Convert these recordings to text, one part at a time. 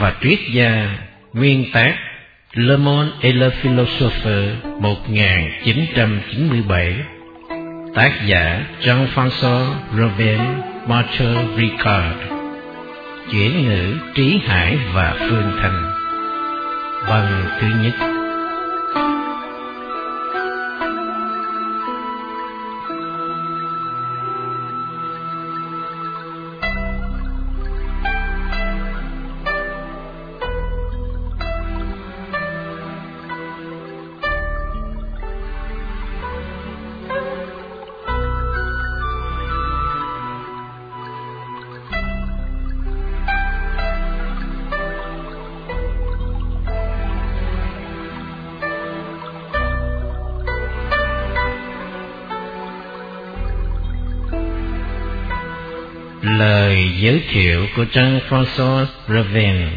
Và triết gia Nguyên tác Le Monde et le Philosophe 1997 Tác giả Jean-François Robin Marcher Ricard. Chuyển ngữ Trí Hải và Phương Thành bằng thứ nhất. Giới thiệu của Jean-François Raven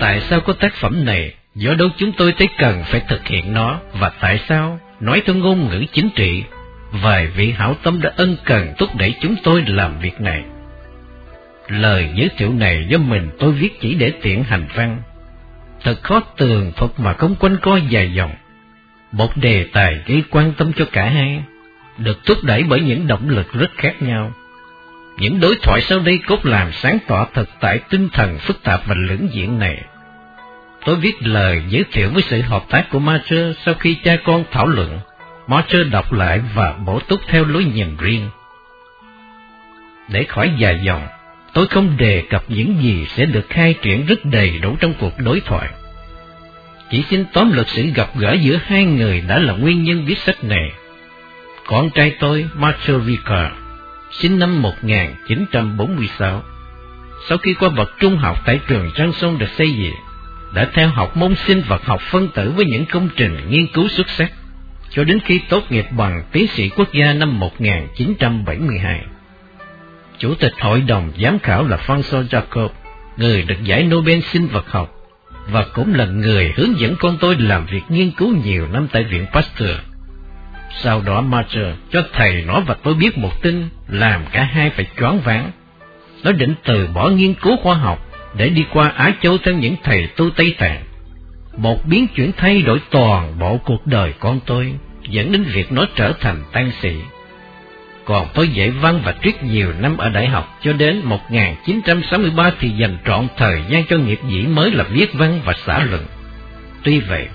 Tại sao có tác phẩm này? Do đâu chúng tôi thấy cần phải thực hiện nó và tại sao nói theo ngôn ngữ chính trị vài vị hảo tâm đã ân cần thúc đẩy chúng tôi làm việc này. Lời giới thiệu này do mình tôi viết chỉ để tiện hành văn. Thật khó tường thuật mà không quanh co dài dòng. Một đề tài gây quan tâm cho cả hai được thúc đẩy bởi những động lực rất khác nhau. Những đối thoại sau đây cốt làm sáng tỏ thực tại tinh thần phức tạp và lưỡng diện này. Tôi viết lời giới thiệu với sự hợp tác của Marcher sau khi cha con thảo luận. Marcher đọc lại và bổ túc theo lối nhìn riêng. Để khỏi dài dòng, tôi không đề cập những gì sẽ được khai triển rất đầy đủ trong cuộc đối thoại. Chỉ xin tóm lược sự gặp gỡ giữa hai người đã là nguyên nhân viết sách này con trai tôi, Marshall Ricard, sinh năm 1946. Sau khi qua bậc trung học tại trường Giang Sông được xây dựng, đã theo học môn sinh vật học phân tử với những công trình nghiên cứu xuất sắc, cho đến khi tốt nghiệp bằng tiến sĩ quốc gia năm 1972. Chủ tịch hội đồng giám khảo là François Jacob, người được giải Nobel sinh vật học, và cũng là người hướng dẫn con tôi làm việc nghiên cứu nhiều năm tại Viện Pasteur. Sau đó Marcher cho thầy nó và tôi biết một tin làm cả hai phải choáng váng. Nó định từ bỏ nghiên cứu khoa học để đi qua Á Châu theo những thầy tu Tây Tạng. Một biến chuyển thay đổi toàn bộ cuộc đời con tôi, dẫn đến việc nó trở thành tăng sĩ. Còn tôi dạy văn và triết nhiều năm ở đại học cho đến 1963 thì dành trọn thời gian cho nghiệp dĩ mới là viết văn và xã luận. Tuy vậy,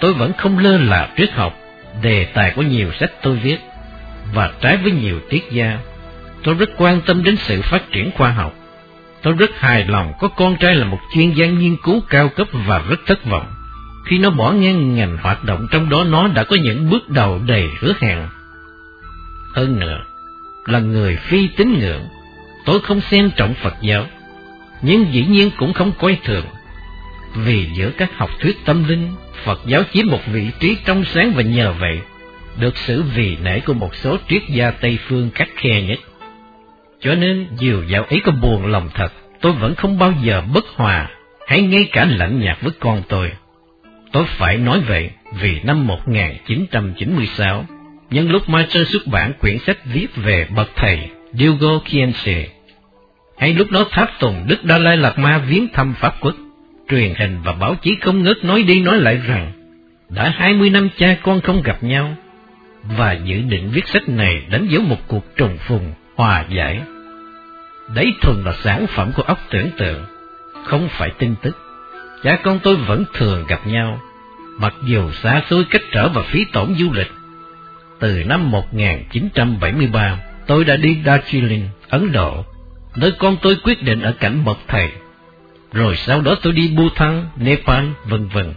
tôi vẫn không lơ là triết học đề tài của nhiều sách tôi viết, và trái với nhiều tiết gia, tôi rất quan tâm đến sự phát triển khoa học. Tôi rất hài lòng có con trai là một chuyên gia nghiên cứu cao cấp và rất thất vọng. Khi nó bỏ ngang ngành hoạt động trong đó nó đã có những bước đầu đầy hứa hẹn. Hơn nữa, là người phi tín ngưỡng, tôi không xem trọng Phật giáo, nhưng dĩ nhiên cũng không coi thường. Vì giữa các học thuyết tâm linh Phật giáo chiếm một vị trí trong sáng và nhờ vậy được xử vì nể của một số triết gia Tây phương khắc khe nhất. Cho nên dù dạo ấy có buồn lòng thật, tôi vẫn không bao giờ bất hòa hay ngay cả lạnh nhạt với con tôi. Tôi phải nói vậy vì năm 1996, nhân lúc Master xuất bản quyển sách viết về bậc thầy Diogo Kiense, hay lúc đó tháp tùng Đức Đa Lai Lạt Ma viếng thăm Pháp quốc, truyền hình và báo chí không ngớt nói đi nói lại rằng đã hai mươi năm cha con không gặp nhau và dự định viết sách này đánh dấu một cuộc trùng phùng hòa giải. Đấy thuần là sản phẩm của óc tưởng tượng, không phải tin tức. Cha con tôi vẫn thường gặp nhau, mặc dù xa xôi cách trở và phí tổn du lịch. Từ năm 1973, tôi đã đi Darjeeling, Ấn Độ, nơi con tôi quyết định ở cảnh bậc thầy rồi sau đó tôi đi Bhutan, Nepal, vân vân.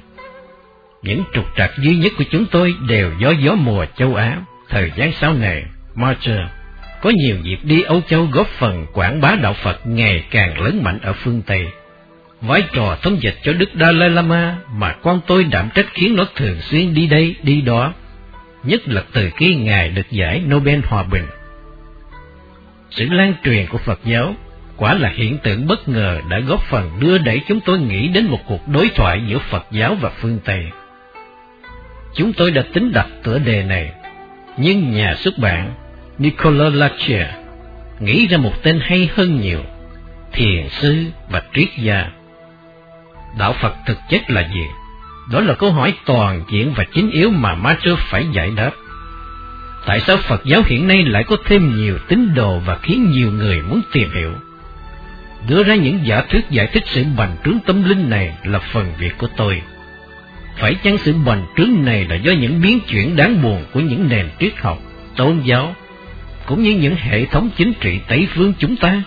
Những trục trặc duy nhất của chúng tôi đều do gió mùa châu Á. Thời gian sau này, Marcher có nhiều dịp đi Âu Châu góp phần quảng bá đạo Phật ngày càng lớn mạnh ở phương Tây. Vai trò thông dịch cho Đức Dalai Lama mà con tôi đảm trách khiến nó thường xuyên đi đây đi đó, nhất là từ khi Ngài được giải Nobel Hòa Bình. Sự lan truyền của Phật giáo Quả là hiện tượng bất ngờ đã góp phần đưa đẩy chúng tôi nghĩ đến một cuộc đối thoại giữa Phật giáo và phương Tây. Chúng tôi đã tính đặt tựa đề này, nhưng nhà xuất bản Nicola Lachia nghĩ ra một tên hay hơn nhiều. thiền sư và triết gia. Đạo Phật thực chất là gì? Đó là câu hỏi toàn diện và chính yếu mà Master phải giải đáp. Tại sao Phật giáo hiện nay lại có thêm nhiều tín đồ và khiến nhiều người muốn tìm hiểu? Đưa ra những giả thuyết giải thích sự bành trướng tâm linh này là phần việc của tôi. Phải chăng sự bành trướng này là do những biến chuyển đáng buồn của những nền triết học, tôn giáo, cũng như những hệ thống chính trị Tây phương chúng ta?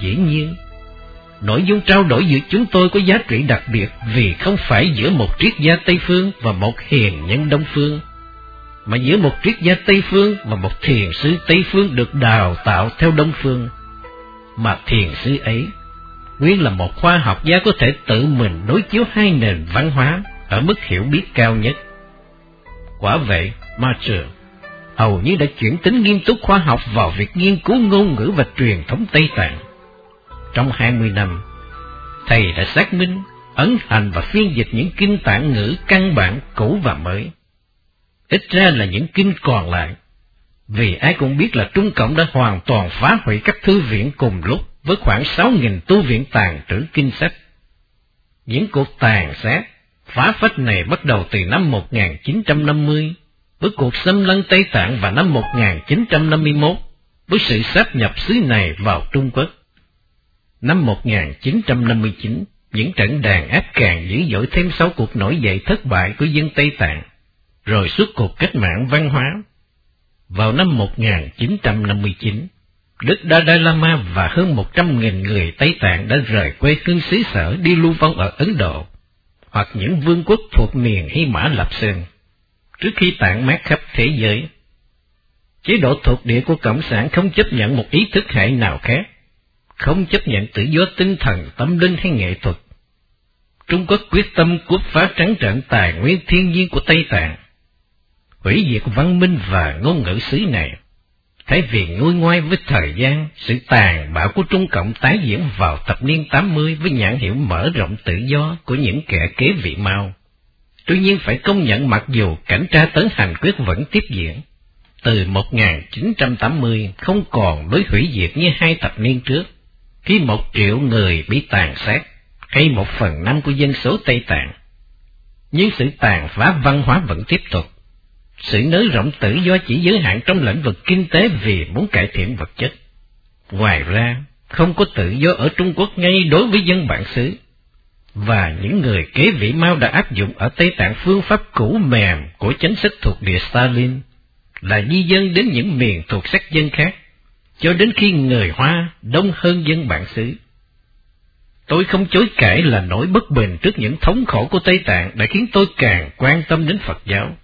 Dĩ nhiên, nội dung trao đổi giữa chúng tôi có giá trị đặc biệt vì không phải giữa một triết gia Tây phương và một hiền nhân Đông phương, mà giữa một triết gia Tây phương và một thiền sư Tây phương được đào tạo theo Đông phương. Mà thiền sư ấy nguyên là một khoa học gia có thể tự mình đối chiếu hai nền văn hóa ở mức hiểu biết cao nhất. Quả vậy, Marshall hầu như đã chuyển tính nghiêm túc khoa học vào việc nghiên cứu ngôn ngữ và truyền thống Tây Tạng. Trong hai mươi năm, thầy đã xác minh, ấn hành và phiên dịch những kinh tạng ngữ căn bản cũ và mới. Ít ra là những kinh còn lại, vì ai cũng biết là Trung Cộng đã hoàn toàn phá hủy các thư viện cùng lúc với khoảng sáu nghìn tu viện tàn trữ kinh sách. Những cuộc tàn sát, phá phách này bắt đầu từ năm 1950 với cuộc xâm lấn Tây Tạng vào năm 1951 với sự sáp nhập xứ này vào Trung Quốc. Năm 1959, những trận đàn áp càng dữ dội thêm sáu cuộc nổi dậy thất bại của dân Tây Tạng, rồi suốt cuộc cách mạng văn hóa. Vào năm 1959, Đức Dalai Lama và hơn 100.000 người Tây Tạng đã rời quê hương xứ sở đi lưu vong ở Ấn Độ, hoặc những vương quốc thuộc miền Hy Mã Lạp Sơn trước khi tản mát khắp thế giới. Chế độ thuộc địa của Cộng sản không chấp nhận một ý thức hệ nào khác, không chấp nhận tự do tinh thần, tâm linh hay nghệ thuật. Trung Quốc quyết tâm cướp phá trắng trợn tài nguyên thiên nhiên của Tây Tạng, hủy diệt văn minh và ngôn ngữ xứ này. Thay vì ngôi ngoai với thời gian, sự tàn bạo của Trung Cộng tái diễn vào thập niên 80 với nhãn hiệu mở rộng tự do của những kẻ kế vị Mao. Tuy nhiên phải công nhận mặc dù cảnh tra tấn hành quyết vẫn tiếp diễn, từ 1980 không còn lối hủy diệt như hai thập niên trước, khi một triệu người bị tàn sát, hay một phần năm của dân số Tây Tạng. Nhưng sự tàn phá văn hóa vẫn tiếp tục. Sự nới rộng tự do chỉ giới hạn trong lĩnh vực kinh tế vì muốn cải thiện vật chất. Ngoài ra, không có tự do ở Trung Quốc ngay đối với dân bản xứ và những người kế vị Mao đã áp dụng ở Tây Tạng phương pháp cũ mềm của chính sách thuộc địa Stalin là di dân đến những miền thuộc sắc dân khác, cho đến khi người Hoa đông hơn dân bản xứ. Tôi không chối cãi là nỗi bất bình trước những thống khổ của Tây Tạng đã khiến tôi càng quan tâm đến Phật giáo.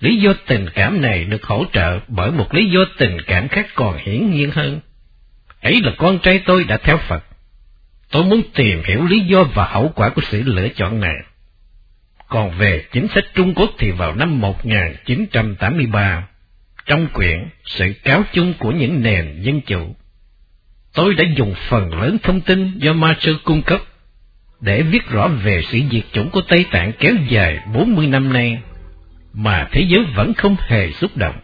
Lý do tình cảm này được hỗ trợ bởi một lý do tình cảm khác còn hiển nhiên hơn. Ấy là con trai tôi đã theo Phật Tôi muốn tìm hiểu lý do và hậu quả của sự lựa chọn này. Còn về chính sách Trung Quốc thì vào năm 1983, trong quyển Sự cáo chung của những nền dân chủ, tôi đã dùng phần lớn thông tin do Marshall cung cấp để viết rõ về sự diệt chủng của Tây Tạng kéo dài 40 năm nay mà thế giới vẫn không hề xúc động,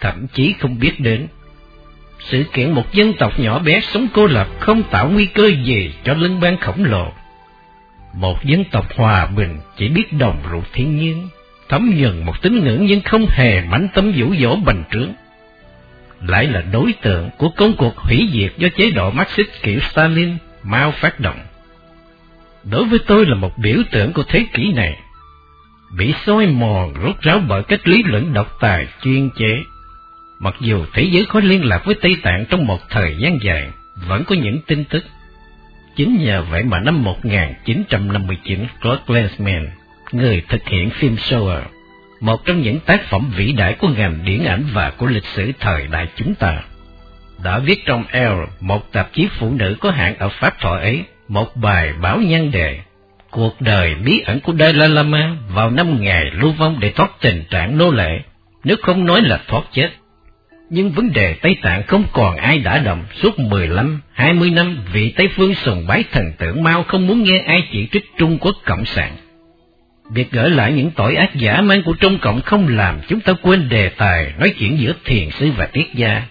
thậm chí không biết đến. Sự kiện một dân tộc nhỏ bé sống cô lập không tạo nguy cơ gì cho lưng bang khổng lồ. Một dân tộc hòa bình chỉ biết đồng rượu thiên nhiên, thấm nhuần một tín ngưỡng nhưng không hề mảnh tâm vũ dỗ bành trướng. Lại là đối tượng của công cuộc hủy diệt do chế độ Marxist kiểu Stalin, Mao phát động. Đối với tôi là một biểu tượng của thế kỷ này, bị soi mòn rốt ráo bởi cách lý luận độc tài chuyên chế Mặc dù thế giới có liên lạc với Tây Tạng trong một thời gian dài, vẫn có những tin tức. Chính nhờ vậy mà năm 1959, Claude Lanzmann, người thực hiện phim Shower, một trong những tác phẩm vĩ đại của ngành điện ảnh và của lịch sử thời đại chúng ta, đã viết trong Elle, một tạp chí phụ nữ có hạng ở Pháp thọ ấy, một bài báo nhan đề Cuộc đời bí ẩn của Dalai Lama vào năm ngày lưu vong để thoát tình trạng nô lệ, nếu không nói là thoát chết. Nhưng vấn đề Tây Tạng không còn ai đã động suốt 15, 20 năm vì Tây Phương sùng bái thần tượng Mao không muốn nghe ai chỉ trích Trung Quốc Cộng sản. Việc gỡ lại những tội ác giả mang của Trung Cộng không làm chúng ta quên đề tài nói chuyện giữa thiền sư và tiết gia.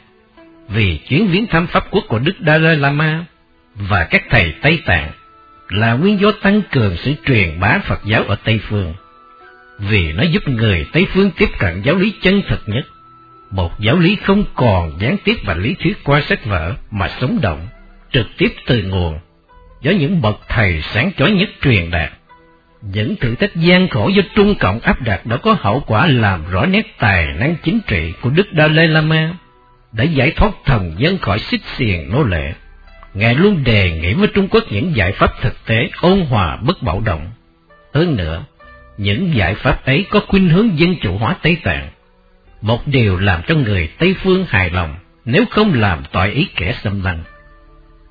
Vì chuyến viếng thăm Pháp quốc của Đức Dalai Lama và các thầy Tây Tạng là nguyên do tăng cường sự truyền bá Phật giáo ở Tây Phương, vì nó giúp người Tây Phương tiếp cận giáo lý chân thực nhất, một giáo lý không còn gián tiếp và lý thuyết qua sách vở mà sống động, trực tiếp từ nguồn, do những bậc thầy sáng chói nhất truyền đạt. Những thử thách gian khổ do Trung Cộng áp đặt đã có hậu quả làm rõ nét tài năng chính trị của Đức Dalai Lama để giải thoát thần dân khỏi xích xiềng nô lệ. Ngài luôn đề nghị với Trung Quốc những giải pháp thực tế ôn hòa bất bạo động. Hơn nữa, những giải pháp ấy có khuynh hướng dân chủ hóa Tây Tạng. Một điều làm cho người Tây Phương hài lòng nếu không làm tội ý kẻ xâm lăng.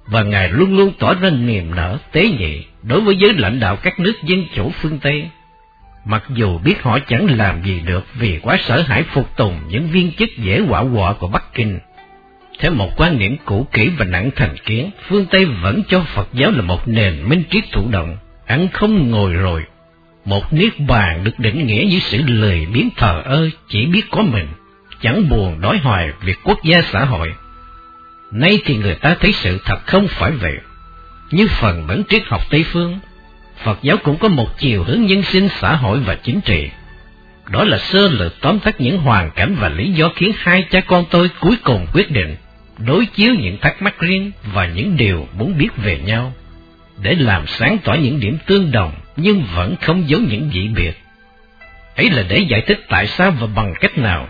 Và Ngài luôn luôn tỏ ra niềm nở tế nhị đối với giới lãnh đạo các nước dân chủ phương Tây. Mặc dù biết họ chẳng làm gì được vì quá sợ hãi phục tùng những viên chức dễ quả quọ của Bắc Kinh, theo một quan niệm cũ kỹ và nặng thành kiến, phương Tây vẫn cho Phật giáo là một nền minh triết thụ động, ăn không ngồi rồi. Một niết bàn được định nghĩa như sự lười biến thờ ơ, chỉ biết có mình, chẳng buồn đói hoài việc quốc gia xã hội. Nay thì người ta thấy sự thật không phải vậy. Như phần bản triết học Tây Phương, Phật giáo cũng có một chiều hướng nhân sinh xã hội và chính trị. Đó là sơ lược tóm tắt những hoàn cảnh và lý do khiến hai cha con tôi cuối cùng quyết định đối chiếu những thắc mắc riêng và những điều muốn biết về nhau, để làm sáng tỏ những điểm tương đồng nhưng vẫn không giấu những dị biệt. Ấy là để giải thích tại sao và bằng cách nào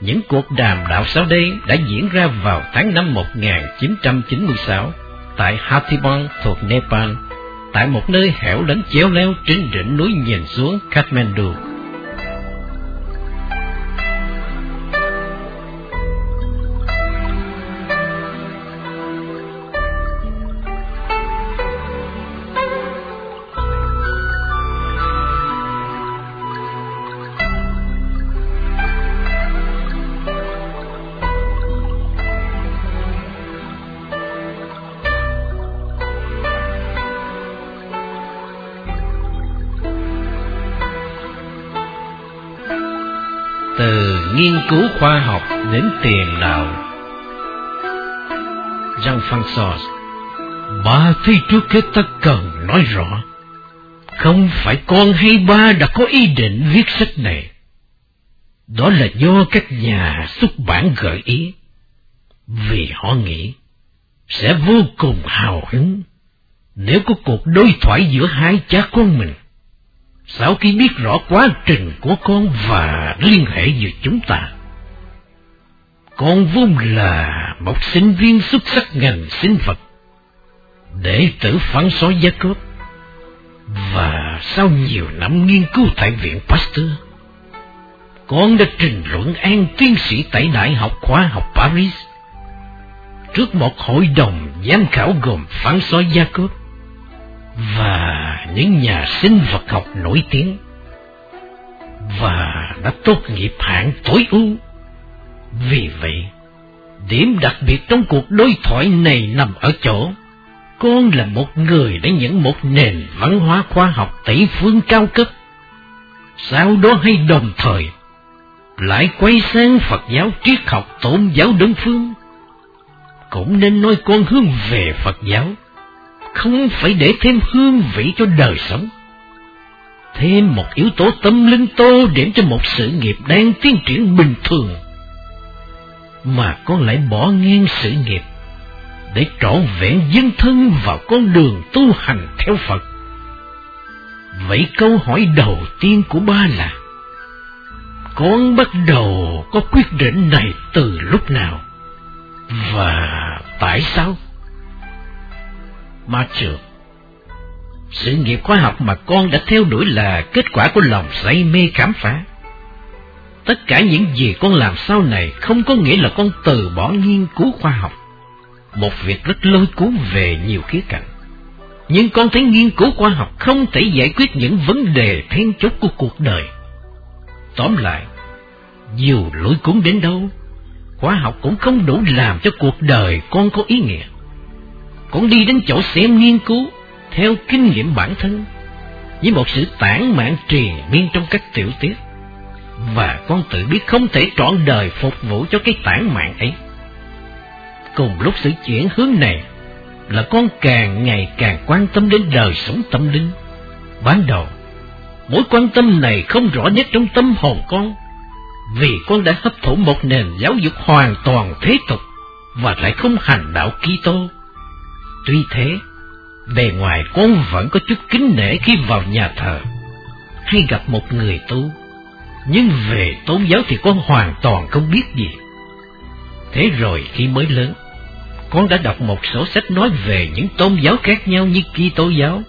những cuộc đàm đạo sau đây đã diễn ra vào tháng năm 1996 tại Hathiban thuộc Nepal, tại một nơi hẻo lánh chéo leo trên đỉnh núi nhìn xuống Kathmandu. Cứu khoa học đến tiền đạo. Jean François Ba thi trước hết ta cần nói rõ Không phải con hay ba đã có ý định viết sách này Đó là do các nhà xuất bản gợi ý Vì họ nghĩ Sẽ vô cùng hào hứng Nếu có cuộc đối thoại giữa hai cha con mình sau khi biết rõ quá trình của con và liên hệ giữa chúng ta, con vốn là một sinh viên xuất sắc ngành sinh vật, đệ tử phán sói gia cốp, và sau nhiều năm nghiên cứu tại viện Pasteur, con đã trình luận an tiến sĩ tại Đại học Khoa học Paris. Trước một hội đồng giám khảo gồm phán sói gia cốp và những nhà sinh vật học nổi tiếng. Và đã tốt nghiệp hạng tối ưu. Vì vậy, điểm đặc biệt trong cuộc đối thoại này nằm ở chỗ con là một người đã nhận một nền văn hóa khoa học tỷ phương cao cấp. Sau đó hay đồng thời lại quay sang Phật giáo triết học tôn giáo đơn phương. Cũng nên nói con hướng về Phật giáo không phải để thêm hương vị cho đời sống. Thêm một yếu tố tâm linh tô điểm cho một sự nghiệp đang tiến triển bình thường. Mà con lại bỏ ngang sự nghiệp, để trọn vẹn dân thân vào con đường tu hành theo Phật. Vậy câu hỏi đầu tiên của ba là, Con bắt đầu có quyết định này từ lúc nào? Và tại sao? ma trường. Sự nghiệp khoa học mà con đã theo đuổi là kết quả của lòng say mê khám phá. Tất cả những gì con làm sau này không có nghĩa là con từ bỏ nghiên cứu khoa học. Một việc rất lôi cuốn về nhiều khía cạnh. Nhưng con thấy nghiên cứu khoa học không thể giải quyết những vấn đề then chốt của cuộc đời. Tóm lại, dù lối cuốn đến đâu, khoa học cũng không đủ làm cho cuộc đời con có ý nghĩa con đi đến chỗ xem nghiên cứu theo kinh nghiệm bản thân với một sự tản mạn triền miên trong các tiểu tiết và con tự biết không thể trọn đời phục vụ cho cái tản mạng ấy cùng lúc sự chuyển hướng này là con càng ngày càng quan tâm đến đời sống tâm linh. Ban đầu, mối quan tâm này không rõ nét trong tâm hồn con, vì con đã hấp thụ một nền giáo dục hoàn toàn thế tục và lại không hành đạo Kitô. Tuy thế, bề ngoài con vẫn có chút kính nể khi vào nhà thờ hay gặp một người tu, nhưng về tôn giáo thì con hoàn toàn không biết gì. Thế rồi khi mới lớn, con đã đọc một số sách nói về những tôn giáo khác nhau như Kitô giáo,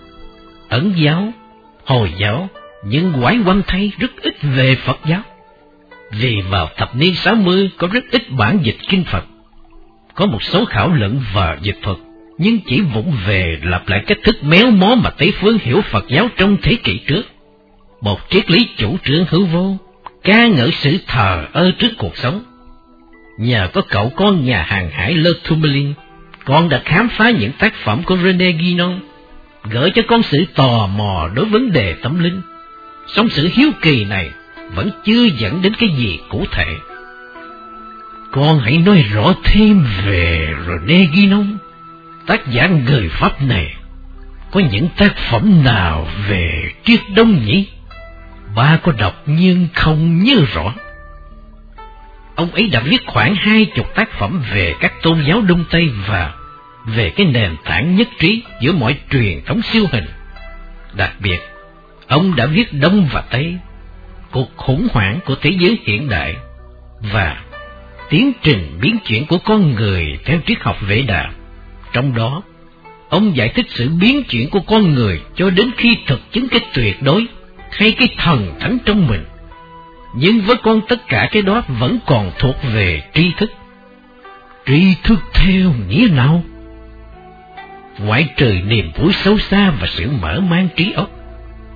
Ấn giáo, Hồi giáo, nhưng quái quanh thay rất ít về Phật giáo. Vì vào thập niên 60 có rất ít bản dịch kinh Phật, có một số khảo luận và dịch thuật, nhưng chỉ vụng về lặp lại cách thức méo mó mà Tây Phương hiểu Phật giáo trong thế kỷ trước. Một triết lý chủ trương hữu vô, ca ngợi sự thờ ơ trước cuộc sống, Nhờ có cậu con nhà hàng hải Le Tourmaline, con đã khám phá những tác phẩm của René Guinon, gửi cho con sự tò mò đối vấn đề tâm linh. Song sự hiếu kỳ này vẫn chưa dẫn đến cái gì cụ thể. Con hãy nói rõ thêm về René Guinon, tác giả người Pháp này. Có những tác phẩm nào về triết đông nhỉ? Ba có đọc nhưng không nhớ rõ. Ông ấy đã viết khoảng hai chục tác phẩm về các tôn giáo Đông Tây và về cái nền tảng nhất trí giữa mọi truyền thống siêu hình. Đặc biệt, ông đã viết Đông và Tây, cuộc khủng hoảng của thế giới hiện đại và tiến trình biến chuyển của con người theo triết học vệ đà. Trong đó, ông giải thích sự biến chuyển của con người cho đến khi thực chứng cái tuyệt đối hay cái thần thánh trong mình nhưng với con tất cả cái đó vẫn còn thuộc về tri thức. Tri thức theo nghĩa nào? Ngoại trừ niềm vui sâu xa và sự mở mang trí óc,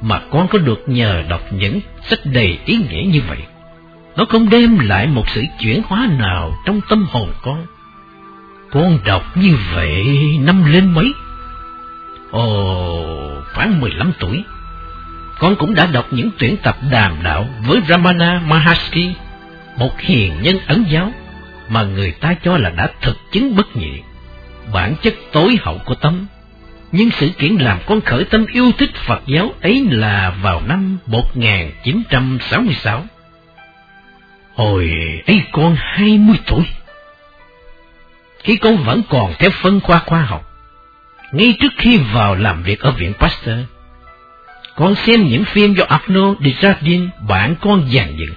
mà con có được nhờ đọc những sách đầy ý nghĩa như vậy. Nó không đem lại một sự chuyển hóa nào trong tâm hồn con. Con đọc như vậy năm lên mấy? Ồ, khoảng mười lăm tuổi con cũng đã đọc những tuyển tập đàm đạo với Ramana Maharshi, một hiền nhân ấn giáo mà người ta cho là đã thực chứng bất nhị, bản chất tối hậu của tâm. Nhưng sự kiện làm con khởi tâm yêu thích Phật giáo ấy là vào năm 1966. Hồi ấy con 20 tuổi. Khi con vẫn còn theo phân khoa khoa học, ngay trước khi vào làm việc ở Viện Pasteur, con xem những phim do Arnaud Desjardins bản con dàn dựng.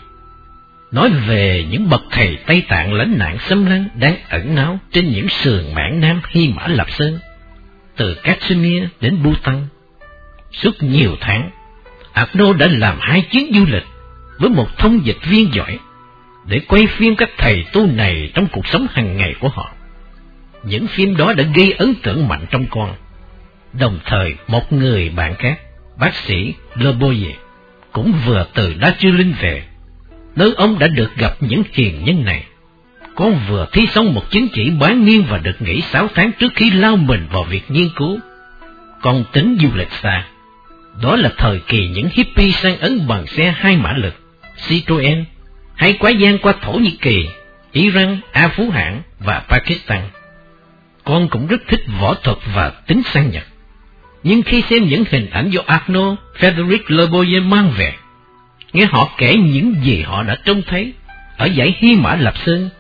Nói về những bậc thầy Tây Tạng lãnh nạn xâm lăng đang ẩn náu trên những sườn mảng Nam Hy Mã Lạp Sơn, từ Kashmir đến Bhutan. Suốt nhiều tháng, Arnaud đã làm hai chuyến du lịch với một thông dịch viên giỏi để quay phim các thầy tu này trong cuộc sống hàng ngày của họ. Những phim đó đã gây ấn tượng mạnh trong con. Đồng thời, một người bạn khác bác sĩ Le Boyer cũng vừa từ Darjeeling về, nơi ông đã được gặp những hiền nhân này. Con vừa thi xong một chứng chỉ bán nghiêng và được nghỉ sáu tháng trước khi lao mình vào việc nghiên cứu. Con tính du lịch xa. Đó là thời kỳ những hippie sang Ấn bằng xe hai mã lực, Citroen, hay quái gian qua Thổ Nhĩ Kỳ, Iran, A Phú Hãng và Pakistan. Con cũng rất thích võ thuật và tính sang Nhật. Nhưng khi xem những hình ảnh do Arno Frederick Le mang về, nghe họ kể những gì họ đã trông thấy ở dãy Hy Mã Lạp Sơn,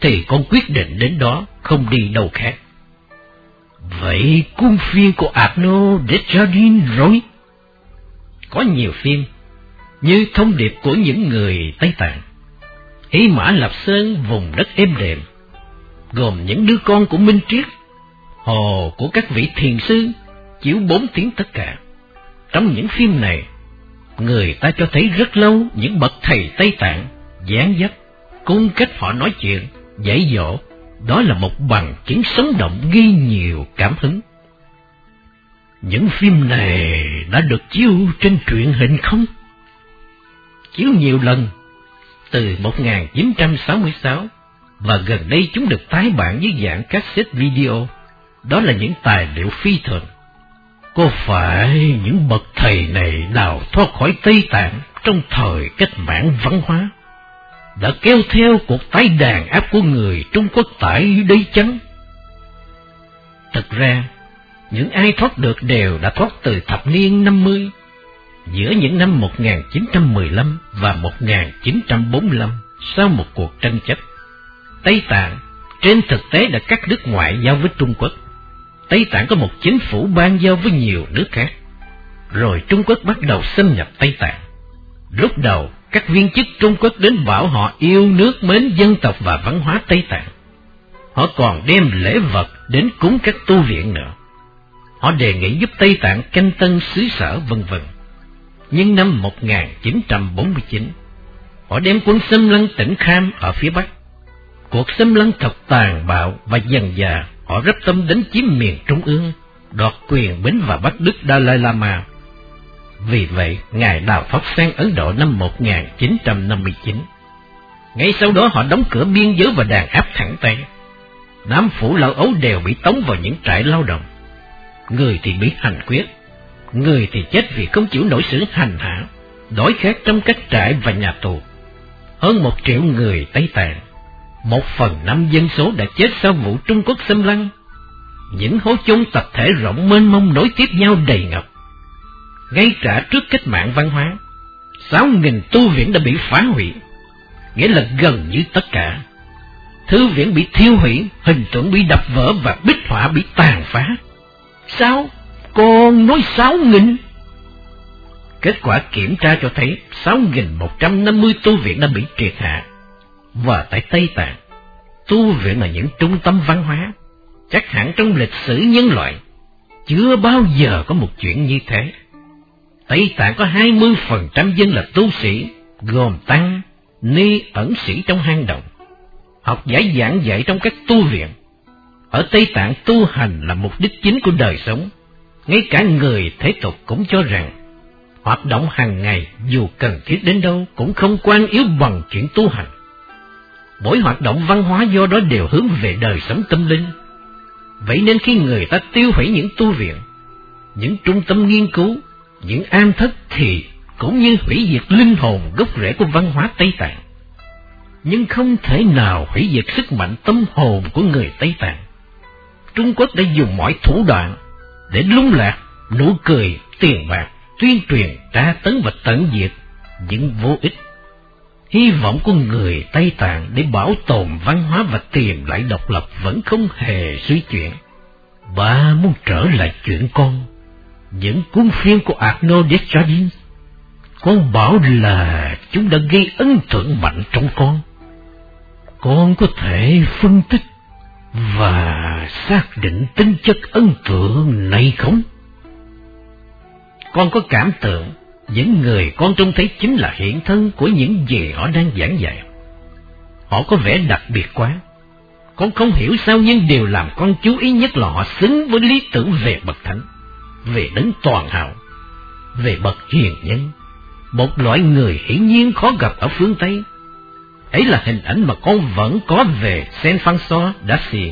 thì con quyết định đến đó không đi đâu khác. Vậy cung phiên của Arno de Desjardins rồi? Có nhiều phim, như thông điệp của những người Tây Tạng. Hy Mã Lạp Sơn vùng đất êm đềm, gồm những đứa con của Minh Triết, hồ của các vị thiền sư chiếu bốn tiếng tất cả. Trong những phim này, người ta cho thấy rất lâu những bậc thầy Tây Tạng, dáng dấp, cung cách họ nói chuyện, dạy dỗ, đó là một bằng chứng sống động ghi nhiều cảm hứng. Những phim này đã được chiếu trên truyền hình không? Chiếu nhiều lần, từ 1966, và gần đây chúng được tái bản dưới dạng cassette video. Đó là những tài liệu phi thường. Có phải những bậc thầy này đào thoát khỏi Tây Tạng trong thời cách mạng văn hóa, đã kéo theo cuộc tái đàn áp của người Trung Quốc tại đây chăng? Thật ra, Những ai thoát được đều đã thoát từ thập niên 50, giữa những năm 1915 và 1945 sau một cuộc tranh chấp. Tây Tạng trên thực tế đã cắt đứt ngoại giao với Trung Quốc. Tây Tạng có một chính phủ ban giao với nhiều nước khác. Rồi Trung Quốc bắt đầu xâm nhập Tây Tạng. Lúc đầu, các viên chức Trung Quốc đến bảo họ yêu nước mến dân tộc và văn hóa Tây Tạng. Họ còn đem lễ vật đến cúng các tu viện nữa. Họ đề nghị giúp Tây Tạng canh tân xứ sở vân vân. Nhưng năm 1949, họ đem quân xâm lăng tỉnh Kham ở phía Bắc. Cuộc xâm lăng thật tàn bạo và dần dà họ rất tâm đến chiếm miền Trung ương, đoạt quyền bính và bắt Đức Dalai Lama. Vì vậy, Ngài đào pháp sang Ấn Độ năm 1959. Ngay sau đó họ đóng cửa biên giới và đàn áp thẳng tay. Nam phủ lão ấu đều bị tống vào những trại lao động. Người thì bị hành quyết, người thì chết vì không chịu nổi sự hành hạ, đói khát trong các trại và nhà tù. Hơn một triệu người Tây Tạng, một phần năm dân số đã chết sau vụ Trung Quốc xâm lăng. Những hố chôn tập thể rộng mênh mông nối tiếp nhau đầy ngập. Ngay cả trước cách mạng văn hóa, sáu nghìn tu viện đã bị phá hủy, nghĩa là gần như tất cả. Thư viện bị thiêu hủy, hình tượng bị đập vỡ và bích họa bị tàn phá. Sao? Con nói sáu nghìn? Kết quả kiểm tra cho thấy 6.150 tu viện đã bị triệt hạ. Và tại Tây Tạng, tu viện là những trung tâm văn hóa, chắc hẳn trong lịch sử nhân loại, chưa bao giờ có một chuyện như thế. Tây Tạng có 20% dân là tu sĩ, gồm tăng, ni ẩn sĩ trong hang động, học giải giảng dạy trong các tu viện. Ở Tây Tạng tu hành là mục đích chính của đời sống, ngay cả người thế tục cũng cho rằng hoạt động hàng ngày dù cần thiết đến đâu cũng không quan yếu bằng chuyện tu hành. Mỗi hoạt động văn hóa do đó đều hướng về đời sống tâm linh. Vậy nên khi người ta tiêu hủy những tu viện, những trung tâm nghiên cứu, những an thất thì cũng như hủy diệt linh hồn gốc rễ của văn hóa Tây Tạng. Nhưng không thể nào hủy diệt sức mạnh tâm hồn của người Tây Tạng. Trung Quốc đã dùng mọi thủ đoạn để lung lạc, nụ cười, tiền bạc, tuyên truyền, tra tấn và tận diệt những vô ích. Hy vọng của người Tây Tạng để bảo tồn văn hóa và tìm lại độc lập vẫn không hề suy chuyển. Bà muốn trở lại chuyện con, những cuốn phim của Arnaud Desjardins. Con bảo là chúng đã gây ấn tượng mạnh trong con. Con có thể phân tích và xác định tính chất ấn tượng này không? Con có cảm tưởng những người con trông thấy chính là hiện thân của những gì họ đang giảng dạy. Họ có vẻ đặc biệt quá. Con không hiểu sao nhưng điều làm con chú ý nhất là họ xứng với lý tưởng về bậc thánh, về đấng toàn hảo, về bậc hiền nhân, một loại người hiển nhiên khó gặp ở phương Tây. Ấy là hình ảnh mà con vẫn có về Saint François d'Assisi,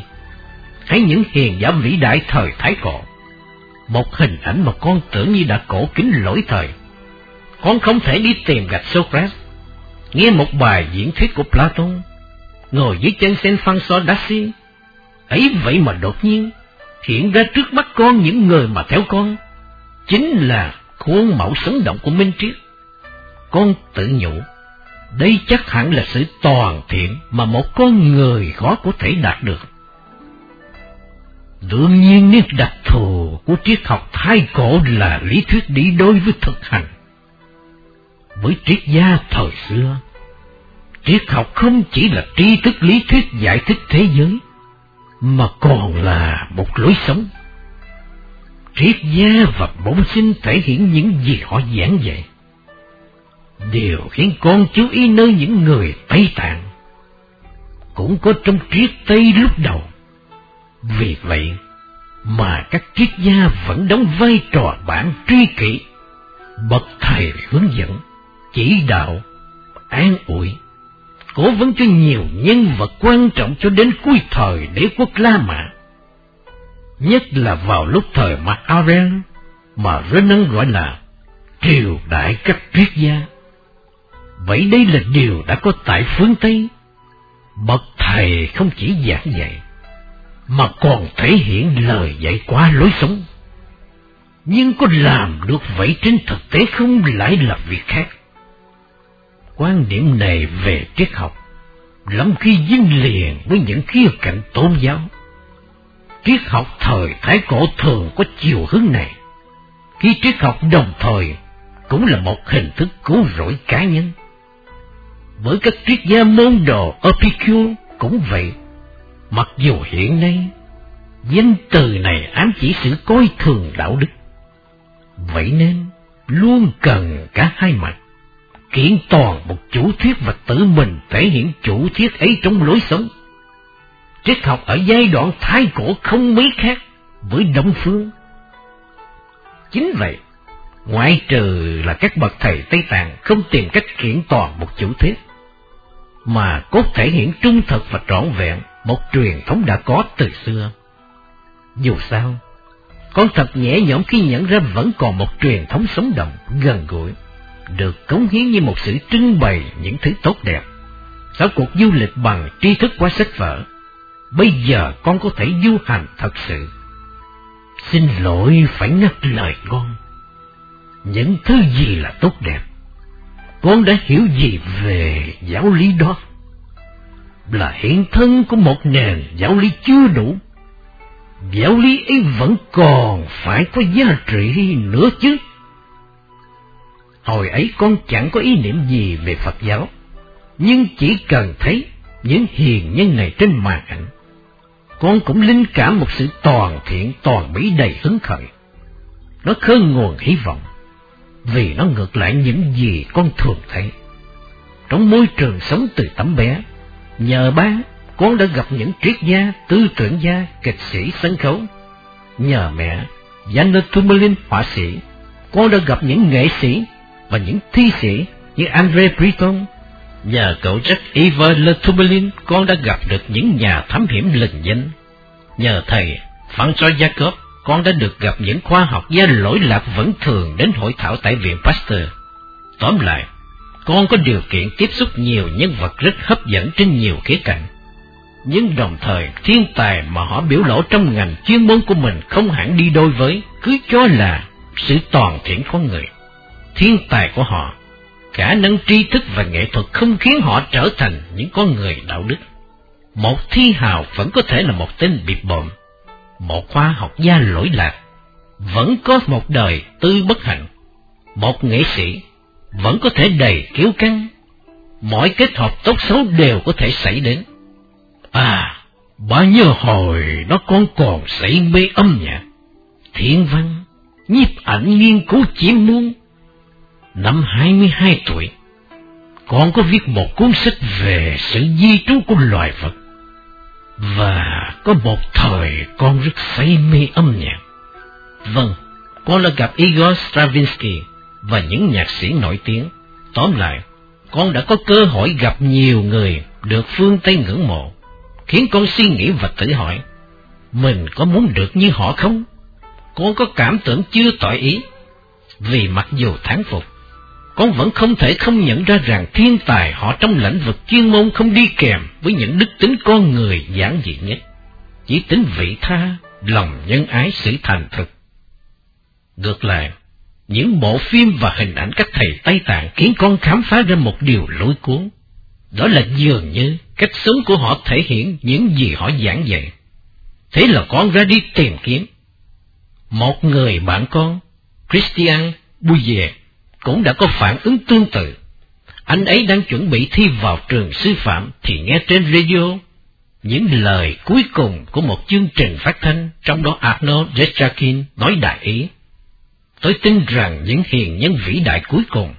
hay những hiền giả vĩ đại thời Thái Cổ một hình ảnh mà con tưởng như đã cổ kính lỗi thời. Con không thể đi tìm gặp Socrates, nghe một bài diễn thuyết của Plato, ngồi dưới chân sen François d'Assisi. Ấy vậy mà đột nhiên, hiện ra trước mắt con những người mà theo con, chính là khuôn mẫu sống động của Minh Triết. Con tự nhủ, đây chắc hẳn là sự toàn thiện mà một con người khó có thể đạt được. Đương nhiên nét đặc thù của triết học thái cổ là lý thuyết đi đôi với thực hành. Với triết gia thời xưa, triết học không chỉ là tri thức lý thuyết giải thích thế giới, mà còn là một lối sống. Triết gia và bổn sinh thể hiện những gì họ giảng dạy. Điều khiến con chú ý nơi những người Tây Tạng, cũng có trong triết Tây lúc đầu vì vậy mà các triết gia vẫn đóng vai trò bản tri kỷ, bậc thầy hướng dẫn, chỉ đạo, an ủi, cố vấn cho nhiều nhân vật quan trọng cho đến cuối thời đế quốc La Mã. Nhất là vào lúc thời mà Aurel, mà Renan gọi là triều đại các triết gia. Vậy đây là điều đã có tại phương Tây. Bậc thầy không chỉ giảng dạy, mà còn thể hiện lời dạy qua lối sống. Nhưng có làm được vậy trên thực tế không lại là việc khác. Quan điểm này về triết học lắm khi dính liền với những khía cạnh tôn giáo. Triết học thời Thái Cổ thường có chiều hướng này. Khi triết học đồng thời cũng là một hình thức cứu rỗi cá nhân. Với các triết gia môn đồ Epicure cũng vậy. Mặc dù hiện nay, danh từ này ám chỉ sự coi thường đạo đức. Vậy nên, luôn cần cả hai mặt kiện toàn một chủ thuyết và tự mình thể hiện chủ thuyết ấy trong lối sống. Triết học ở giai đoạn thái cổ không mấy khác với Đông Phương. Chính vậy, ngoại trừ là các bậc thầy Tây Tạng không tìm cách kiện toàn một chủ thuyết, mà cốt thể hiện trung thực và trọn vẹn một truyền thống đã có từ xưa. Dù sao, con thật nhẹ nhõm khi nhận ra vẫn còn một truyền thống sống động, gần gũi được cống hiến như một sự trưng bày những thứ tốt đẹp. Sau cuộc du lịch bằng tri thức qua sách vở, bây giờ con có thể du hành thật sự. Xin lỗi phải ngắt lời con. Những thứ gì là tốt đẹp? Con đã hiểu gì về giáo lý đó? Là hiện thân của một nền giáo lý chưa đủ. Giáo lý ấy vẫn còn phải có giá trị nữa chứ. Hồi ấy con chẳng có ý niệm gì về Phật giáo, nhưng chỉ cần thấy những hiền nhân này trên màn ảnh, con cũng linh cảm một sự toàn thiện toàn mỹ đầy hứng khởi. Nó khơi nguồn hy vọng, vì nó ngược lại những gì con thường thấy. Trong môi trường sống từ tấm bé, nhờ ba, con đã gặp những triết gia, tư tưởng gia, kịch sĩ sân khấu. Nhờ mẹ, Janet Tumberlin họa sĩ, con đã gặp những nghệ sĩ và những thi sĩ như Andre Breton. Nhờ cậu Jack Eva Letubelin, con đã gặp được những nhà thám hiểm lừng danh. Nhờ thầy François Jacob, con đã được gặp những khoa học gia lỗi lạc vẫn thường đến hội thảo tại Viện Pasteur. Tóm lại, con có điều kiện tiếp xúc nhiều nhân vật rất hấp dẫn trên nhiều khía cạnh. Nhưng đồng thời, thiên tài mà họ biểu lộ trong ngành chuyên môn của mình không hẳn đi đôi với, cứ cho là sự toàn thiện con người thiên tài của họ, khả năng tri thức và nghệ thuật không khiến họ trở thành những con người đạo đức. Một thi hào vẫn có thể là một tên biệt bộm, một khoa học gia lỗi lạc, vẫn có một đời tư bất hạnh, một nghệ sĩ vẫn có thể đầy kiêu căng, mọi kết hợp tốt xấu đều có thể xảy đến. À, bao nhiêu hồi nó con còn say mê âm nhạc, thiên văn, nhiếp ảnh nghiên cứu chiếm muôn, năm 22 tuổi, con có viết một cuốn sách về sự di trú của loài vật. Và có một thời con rất say mê âm nhạc. Vâng, con đã gặp Igor Stravinsky và những nhạc sĩ nổi tiếng. Tóm lại, con đã có cơ hội gặp nhiều người được phương Tây ngưỡng mộ, khiến con suy nghĩ và tự hỏi, mình có muốn được như họ không? Con có cảm tưởng chưa tỏi ý, vì mặc dù thán phục, con vẫn không thể không nhận ra rằng thiên tài họ trong lĩnh vực chuyên môn không đi kèm với những đức tính con người giản dị nhất, chỉ tính vị tha, lòng nhân ái sự thành thực. Ngược lại, những bộ phim và hình ảnh các thầy Tây Tạng khiến con khám phá ra một điều lối cuốn. Đó là dường như cách sống của họ thể hiện những gì họ giảng dạy. Thế là con ra đi tìm kiếm. Một người bạn con, Christian Bouillet, cũng đã có phản ứng tương tự. Anh ấy đang chuẩn bị thi vào trường sư phạm thì nghe trên radio những lời cuối cùng của một chương trình phát thanh, trong đó Arnold Jetchakin nói đại ý. Tôi tin rằng những hiền nhân vĩ đại cuối cùng,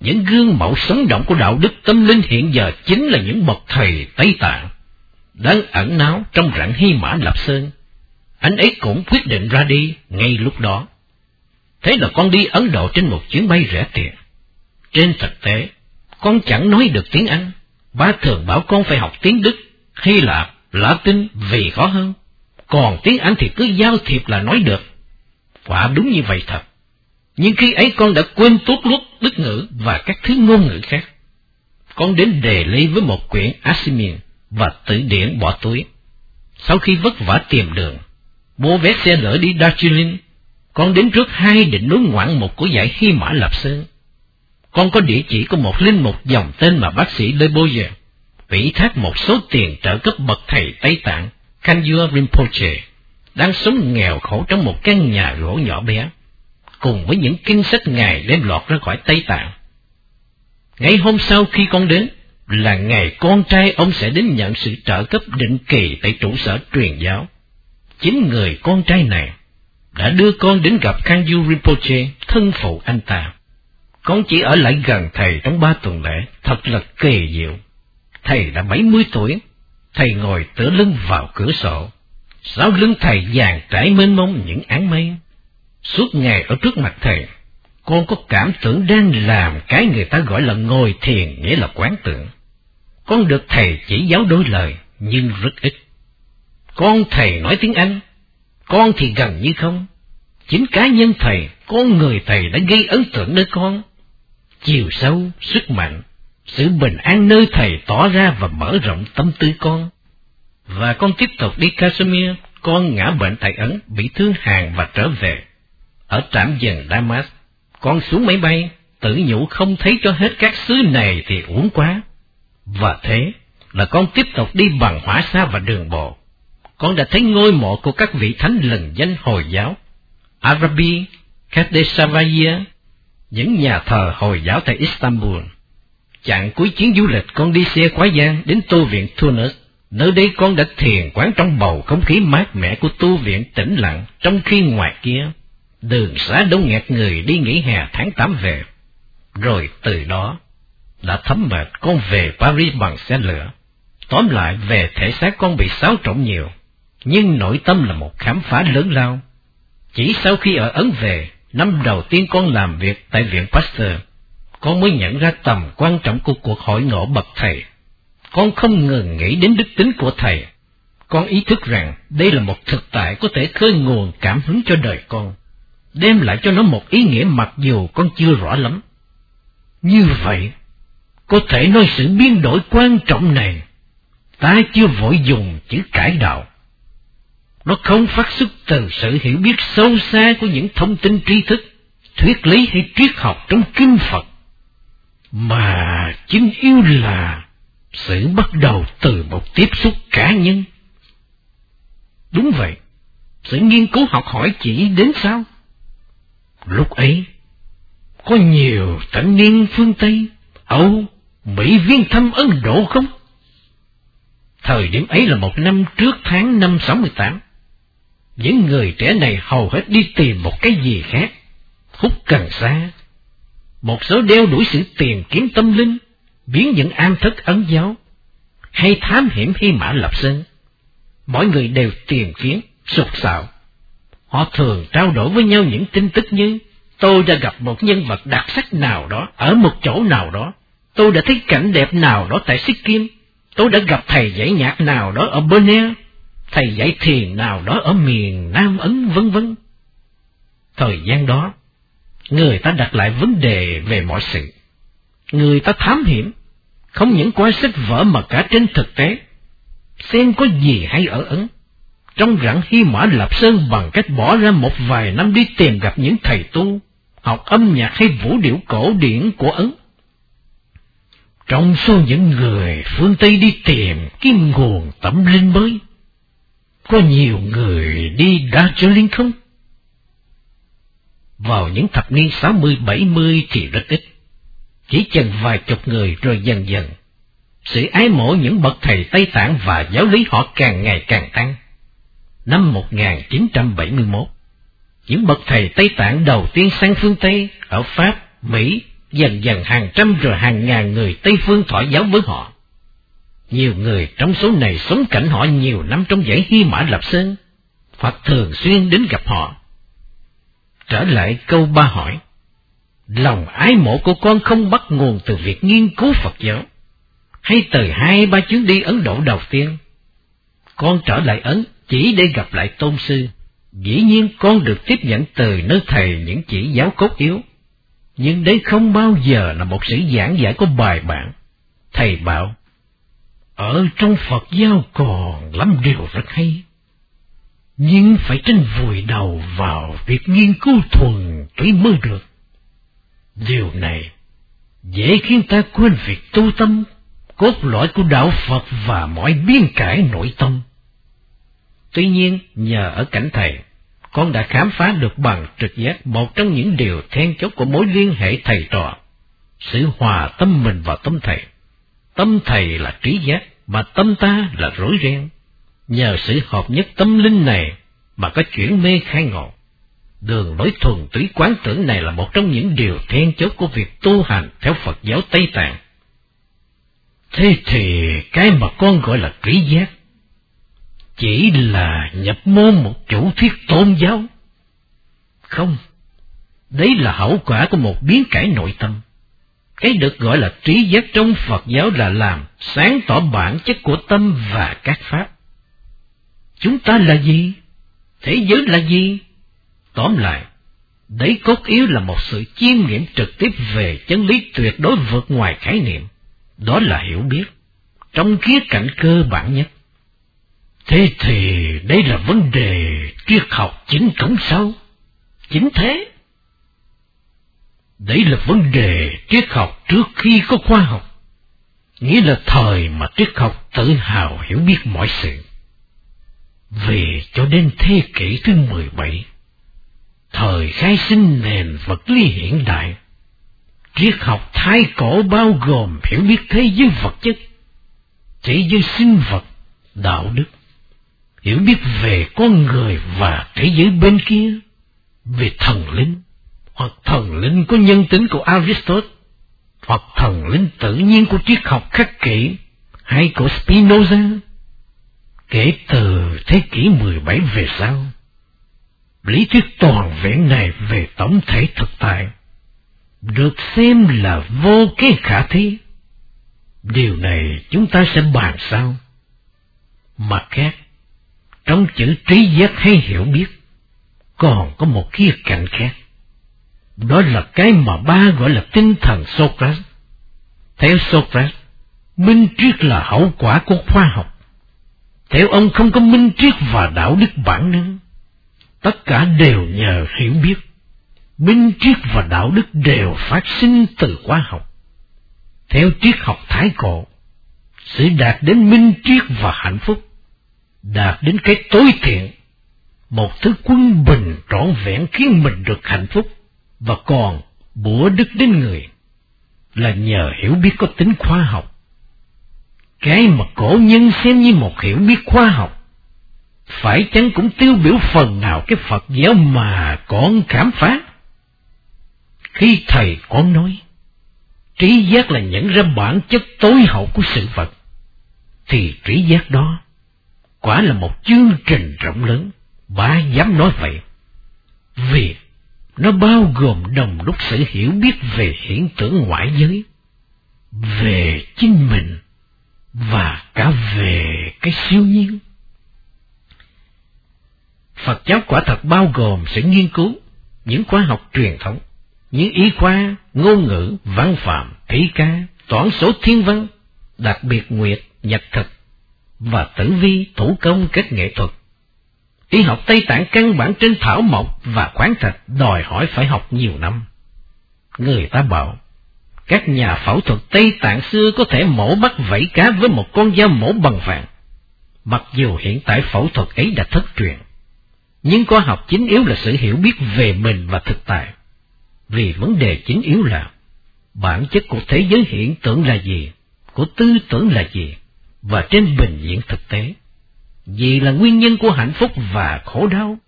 những gương mẫu sống động của đạo đức tâm linh hiện giờ chính là những bậc thầy Tây Tạng, đang ẩn náu trong rặng hy mã lập sơn. Anh ấy cũng quyết định ra đi ngay lúc đó. Thế là con đi Ấn Độ trên một chuyến bay rẻ tiền. Trên thực tế, con chẳng nói được tiếng Anh. Ba thường bảo con phải học tiếng Đức, Hy Lạp, Latin vì khó hơn. Còn tiếng Anh thì cứ giao thiệp là nói được. Quả đúng như vậy thật. Nhưng khi ấy con đã quên tốt lúc đức ngữ và các thứ ngôn ngữ khác. Con đến đề ly với một quyển Asimin và tự điển bỏ túi. Sau khi vất vả tìm đường, mua vé xe lửa đi Darjeeling, con đến trước hai đỉnh núi ngoạn mục của dãy Hy Mã Lạp Sơn. Con có địa chỉ của một linh mục dòng tên mà bác sĩ Lê Boyer ủy thác một số tiền trợ cấp bậc thầy Tây Tạng Kanyua Rinpoche đang sống nghèo khổ trong một căn nhà gỗ nhỏ bé, cùng với những kinh sách ngài đem lọt ra khỏi Tây Tạng. Ngày hôm sau khi con đến, là ngày con trai ông sẽ đến nhận sự trợ cấp định kỳ tại trụ sở truyền giáo. Chính người con trai này đã đưa con đến gặp Kanyu Rinpoche, thân phụ anh ta. Con chỉ ở lại gần thầy trong ba tuần lễ, thật là kỳ diệu. Thầy đã bảy mươi tuổi, thầy ngồi tựa lưng vào cửa sổ. Sau lưng thầy vàng trải mênh mông những áng mây. Suốt ngày ở trước mặt thầy, con có cảm tưởng đang làm cái người ta gọi là ngồi thiền, nghĩa là quán tưởng. Con được thầy chỉ giáo đôi lời, nhưng rất ít. Con thầy nói tiếng Anh, con thì gần như không. Chính cá nhân thầy, con người thầy đã gây ấn tượng nơi con. Chiều sâu, sức mạnh, sự bình an nơi thầy tỏ ra và mở rộng tâm tư con. Và con tiếp tục đi Kashmir, con ngã bệnh tại Ấn, bị thương hàn và trở về. Ở trạm dần Damas, con xuống máy bay, tự nhủ không thấy cho hết các xứ này thì uống quá. Và thế là con tiếp tục đi bằng hỏa xa và đường bộ. Con đã thấy ngôi mộ của các vị thánh lừng danh Hồi giáo, Arabi, Kadesavaya, những nhà thờ Hồi giáo tại Istanbul. Chặng cuối chuyến du lịch con đi xe quá gian đến tu viện Tunis. Nơi đây con đã thiền quán trong bầu không khí mát mẻ của tu viện tĩnh lặng, trong khi ngoài kia, đường xá đông nghẹt người đi nghỉ hè tháng tám về. Rồi từ đó, đã thấm mệt con về Paris bằng xe lửa. Tóm lại về thể xác con bị xáo trộn nhiều, nhưng nội tâm là một khám phá lớn lao. Chỉ sau khi ở Ấn về, năm đầu tiên con làm việc tại viện Pasteur, con mới nhận ra tầm quan trọng của cuộc hội ngộ bậc thầy. Con không ngừng nghĩ đến đức tính của thầy. Con ý thức rằng đây là một thực tại có thể khơi nguồn cảm hứng cho đời con, đem lại cho nó một ý nghĩa mặc dù con chưa rõ lắm. Như vậy, có thể nói sự biến đổi quan trọng này, ta chưa vội dùng chữ cải đạo. Nó không phát xuất từ sự hiểu biết sâu xa của những thông tin tri thức, thuyết lý hay triết học trong kinh Phật, mà chính yếu là sự bắt đầu từ một tiếp xúc cá nhân. Đúng vậy, sự nghiên cứu học hỏi chỉ đến sao? Lúc ấy, có nhiều thanh niên phương Tây, Âu, Mỹ viên thăm Ấn Độ không? Thời điểm ấy là một năm trước tháng năm 68. Những người trẻ này hầu hết đi tìm một cái gì khác, hút cần sa. Một số đeo đuổi sự tìm kiếm tâm linh, biến những am thức ấn giáo, hay thám hiểm hy mã lập sơn. Mọi người đều tìm kiếm, sụt sạo. Họ thường trao đổi với nhau những tin tức như tôi đã gặp một nhân vật đặc sắc nào đó ở một chỗ nào đó, tôi đã thấy cảnh đẹp nào đó tại Sikkim, tôi đã gặp thầy dạy nhạc nào đó ở Borneo, thầy dạy thiền nào đó ở miền Nam Ấn vân vân. Thời gian đó, người ta đặt lại vấn đề về mọi sự. Người ta thám hiểm, không những qua sách vở mà cả trên thực tế, xem có gì hay ở Ấn. Trong rặng Hy Mã Lạp Sơn bằng cách bỏ ra một vài năm đi tìm gặp những thầy tu, học âm nhạc hay vũ điệu cổ điển của Ấn. Trong số những người phương Tây đi tìm kim nguồn tâm linh mới, có nhiều người đi Darjeeling không? Vào những thập niên 60-70 thì rất ít, chỉ chừng vài chục người rồi dần dần. Sự ái mộ những bậc thầy Tây Tạng và giáo lý họ càng ngày càng tăng. Năm 1971, những bậc thầy Tây Tạng đầu tiên sang phương Tây ở Pháp, Mỹ, dần dần hàng trăm rồi hàng ngàn người Tây phương thọ giáo với họ. Nhiều người trong số này sống cảnh họ nhiều năm trong dãy Hy Mã Lạp Sơn, phật thường xuyên đến gặp họ. Trở lại câu ba hỏi, lòng ái mộ của con không bắt nguồn từ việc nghiên cứu Phật giáo, hay từ hai ba chuyến đi Ấn Độ đầu tiên. Con trở lại Ấn chỉ để gặp lại tôn sư. Dĩ nhiên con được tiếp nhận từ nơi thầy những chỉ giáo cốt yếu, nhưng đấy không bao giờ là một sự giảng giải có bài bản. Thầy bảo, ở trong Phật giáo còn lắm điều rất hay, nhưng phải tranh vùi đầu vào việc nghiên cứu thuần túy mới được. Điều này dễ khiến ta quên việc tu tâm, cốt lõi của đạo Phật và mọi biên cải nội tâm. Tuy nhiên, nhờ ở cảnh thầy, con đã khám phá được bằng trực giác một trong những điều then chốt của mối liên hệ thầy trò, sự hòa tâm mình vào tâm thầy. Tâm thầy là trí giác, mà tâm ta là rối ren. Nhờ sự hợp nhất tâm linh này mà có chuyển mê khai ngộ. Đường lối thuần túy quán tưởng này là một trong những điều then chốt của việc tu hành theo Phật giáo Tây Tạng. Thế thì cái mà con gọi là trí giác chỉ là nhập môn một chủ thuyết tôn giáo. Không, đấy là hậu quả của một biến cải nội tâm. Cái được gọi là trí giác trong Phật giáo là làm sáng tỏ bản chất của tâm và các pháp. Chúng ta là gì? Thế giới là gì? Tóm lại, đấy cốt yếu là một sự chiêm nghiệm trực tiếp về chân lý tuyệt đối vượt ngoài khái niệm. Đó là hiểu biết, trong khía cạnh cơ bản nhất. Thế thì đây là vấn đề triết học chính thống sâu Chính thế. Đấy là vấn đề triết học trước khi có khoa học. Nghĩa là thời mà triết học tự hào hiểu biết mọi sự. Về cho đến thế kỷ thứ 17, thời khai sinh nền vật lý hiện đại, triết học thái cổ bao gồm hiểu biết thế giới vật chất, thế giới sinh vật, đạo đức, hiểu biết về con người và thế giới bên kia, về thần linh, hoặc thần linh có nhân tính của Aristotle, hoặc thần linh tự nhiên của triết học khắc kỷ, hay của Spinoza. Kể từ thế kỷ 17 về sau, lý thuyết toàn vẹn này về tổng thể thực tại được xem là vô kế khả thi. Điều này chúng ta sẽ bàn sau. Mặt khác, trong chữ trí giác hay hiểu biết, còn có một khía cạnh khác. Đó là cái mà ba gọi là tinh thần Socrates. Theo Socrates, minh triết là hậu quả của khoa học. Theo ông không có minh triết và đạo đức bản năng. Tất cả đều nhờ hiểu biết. Minh triết và đạo đức đều phát sinh từ khoa học. Theo triết học Thái Cổ, sự đạt đến minh triết và hạnh phúc đạt đến cái tối thiện, một thứ quân bình trọn vẹn khiến mình được hạnh phúc và còn bủa đức đến người là nhờ hiểu biết có tính khoa học. Cái mà cổ nhân xem như một hiểu biết khoa học, phải chăng cũng tiêu biểu phần nào cái Phật giáo mà con khám phá? Khi thầy con nói, trí giác là nhận ra bản chất tối hậu của sự vật, thì trí giác đó quả là một chương trình rộng lớn, bà dám nói vậy. việc nó bao gồm đồng lúc sự hiểu biết về hiện tượng ngoại giới, về chính mình, và cả về cái siêu nhiên. Phật giáo quả thật bao gồm sự nghiên cứu những khoa học truyền thống, những y khoa, ngôn ngữ, văn phạm, thủy ca, toán số thiên văn, đặc biệt nguyệt, nhật thực, và tử vi thủ công kết nghệ thuật. Y học Tây Tạng căn bản trên thảo mộc và khoáng thạch đòi hỏi phải học nhiều năm. Người ta bảo, các nhà phẫu thuật Tây Tạng xưa có thể mổ bắt vảy cá với một con dao mổ bằng vàng. Mặc dù hiện tại phẫu thuật ấy đã thất truyền, nhưng khoa học chính yếu là sự hiểu biết về mình và thực tại. Vì vấn đề chính yếu là bản chất của thế giới hiện tượng là gì, của tư tưởng là gì, và trên bình diện thực tế vì là nguyên nhân của hạnh phúc và khổ đau?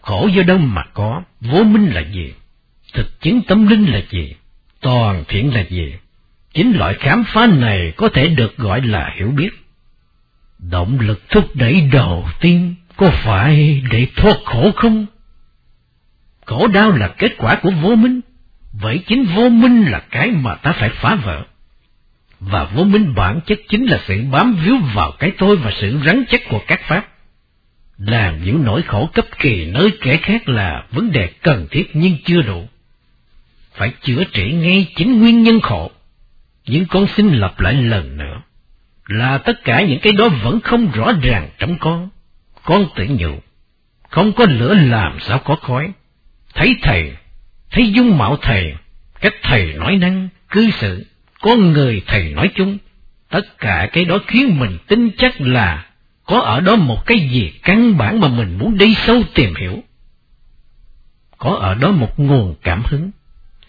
Khổ do đâu mà có? Vô minh là gì? Thực chứng tâm linh là gì? Toàn thiện là gì? Chính loại khám phá này có thể được gọi là hiểu biết. Động lực thúc đẩy đầu tiên có phải để thoát khổ không? Khổ đau là kết quả của vô minh, vậy chính vô minh là cái mà ta phải phá vỡ và vô minh bản chất chính là sự bám víu vào cái tôi và sự rắn chắc của các pháp. Làm những nỗi khổ cấp kỳ nơi kẻ khác là vấn đề cần thiết nhưng chưa đủ. Phải chữa trị ngay chính nguyên nhân khổ. Nhưng con xin lặp lại lần nữa. là tất cả những cái đó vẫn không rõ ràng trong con. Con tự nhủ, không có lửa làm sao có khói. Thấy thầy, thấy dung mạo thầy, cách thầy nói năng, cư xử, có người thầy nói chung, tất cả cái đó khiến mình tin chắc là có ở đó một cái gì căn bản mà mình muốn đi sâu tìm hiểu. Có ở đó một nguồn cảm hứng,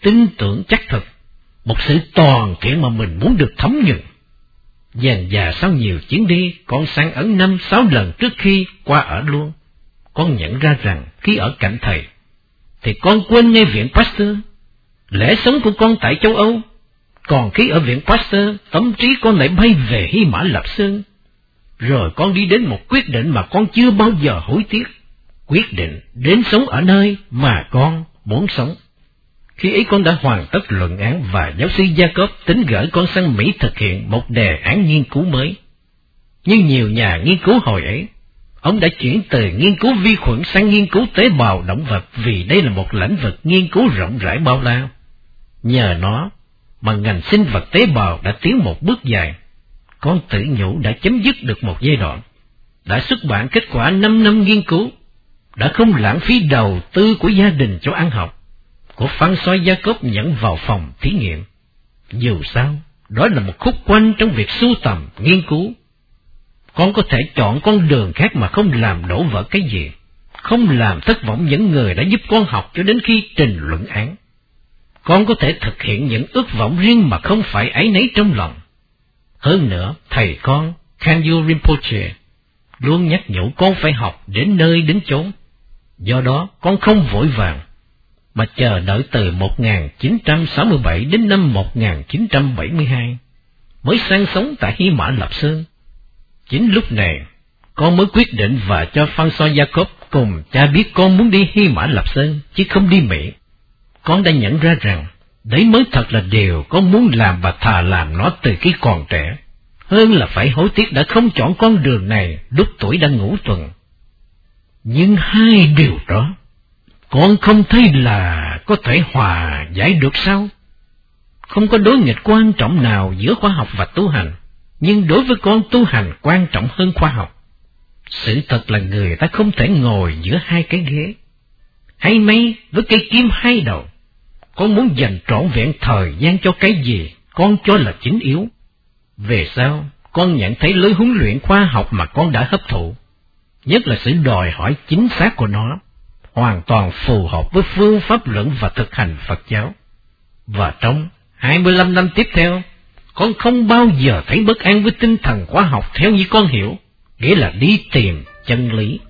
tin tưởng chắc thực, một sự toàn thiện mà mình muốn được thấm nhuận. Dần già sau nhiều chuyến đi, con sang ấn năm sáu lần trước khi qua ở luôn. Con nhận ra rằng khi ở cạnh thầy, thì con quên ngay viện Pasteur. lễ sống của con tại châu Âu, còn khi ở viện Pasteur, tâm trí con lại bay về Hy Mã Lạp Sơn. Rồi con đi đến một quyết định mà con chưa bao giờ hối tiếc. Quyết định đến sống ở nơi mà con muốn sống. Khi ấy con đã hoàn tất luận án và giáo sư Jacob tính gửi con sang Mỹ thực hiện một đề án nghiên cứu mới. như nhiều nhà nghiên cứu hồi ấy, ông đã chuyển từ nghiên cứu vi khuẩn sang nghiên cứu tế bào động vật vì đây là một lĩnh vực nghiên cứu rộng rãi bao la. Nhờ nó mà ngành sinh vật tế bào đã tiến một bước dài. Con tự nhủ đã chấm dứt được một giai đoạn, đã xuất bản kết quả 5 năm nghiên cứu, đã không lãng phí đầu tư của gia đình cho ăn học của phán soi Gia Cốp nhận vào phòng thí nghiệm. Dù sao, đó là một khúc quanh trong việc sưu tầm, nghiên cứu. Con có thể chọn con đường khác mà không làm đổ vỡ cái gì, không làm thất vọng những người đã giúp con học cho đến khi trình luận án. Con có thể thực hiện những ước vọng riêng mà không phải ấy nấy trong lòng. Hơn nữa, thầy con, Kanyu Rinpoche, luôn nhắc nhủ con phải học đến nơi đến chốn. Do đó, con không vội vàng, mà chờ đợi từ 1967 đến năm 1972 mới sang sống tại Hy Mã Lạp Sơn. Chính lúc này, con mới quyết định và cho Phan So Jacob cùng cha biết con muốn đi Hy Mã Lạp Sơn, chứ không đi Mỹ. Con đã nhận ra rằng, đấy mới thật là điều con muốn làm và thà làm nó từ khi còn trẻ, hơn là phải hối tiếc đã không chọn con đường này lúc tuổi đang ngủ tuần. Nhưng hai điều đó con không thấy là có thể hòa giải được sao? Không có đối nghịch quan trọng nào giữa khoa học và tu hành, nhưng đối với con tu hành quan trọng hơn khoa học. Sự thật là người ta không thể ngồi giữa hai cái ghế. Hay mấy với cây kim hai đầu, con muốn dành trọn vẹn thời gian cho cái gì con cho là chính yếu. Về sau, con nhận thấy lối huấn luyện khoa học mà con đã hấp thụ, nhất là sự đòi hỏi chính xác của nó hoàn toàn phù hợp với phương pháp luận và thực hành Phật giáo. Và trong 25 năm tiếp theo, con không bao giờ thấy bất an với tinh thần khoa học theo như con hiểu, nghĩa là đi tìm chân lý.